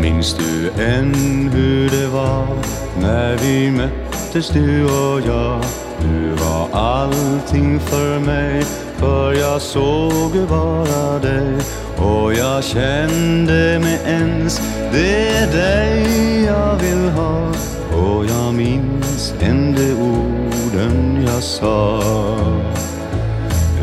Minns du än hur det var när vi möttes du och jag? Du var allting för mig, för jag såg bara dig och jag kände med ens, det är dig jag vill ha och jag minns än de orden jag sa.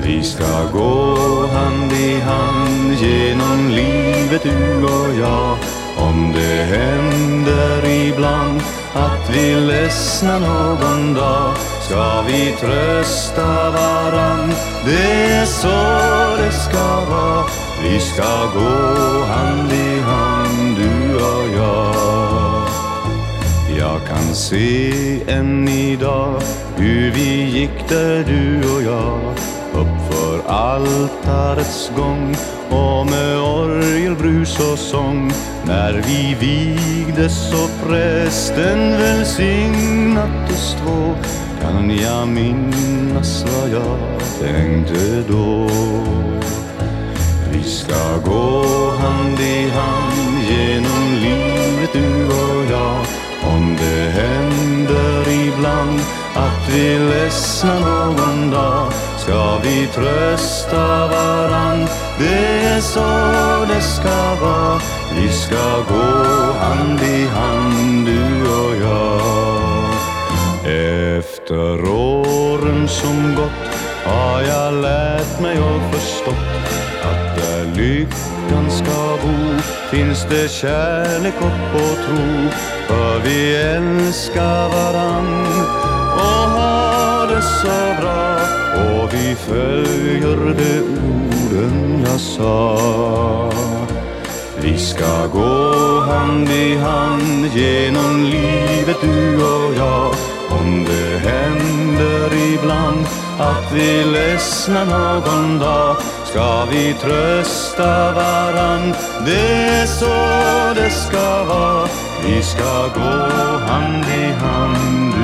Vi ska gå hand i hand genom livet du och jag om det händer ibland att vi ledsnar någon dag ska vi trösta varann? Det är så det ska vara. Vi ska gå hand i hand du och jag. Jag kan se än idag hur vi gick där du och jag. Uppför altarets gång och med ljus och sång. När vi vigdes och prästen välsignat oss två. Kan jag minnas vad jag tänkte då. Vi ska gå hand i hand genom livet du och jag. Om det händer ibland att vi ledsnar någon dag ska vi trösta varann? Det är så det ska vara Vi ska gå hand i hand du och jag. Efter åren som gått har jag lärt mig och förstått att där lyckan ska bo finns det kärlek, hopp och tro. För vi älskar varann och har det så bra. Och vi följer de orden jag sa. Vi ska gå hand i hand genom livet du och jag. Om det händer ibland att vi ledsnar någon dag ska vi trösta varann? Det är så det ska vara. Vi ska gå hand i hand.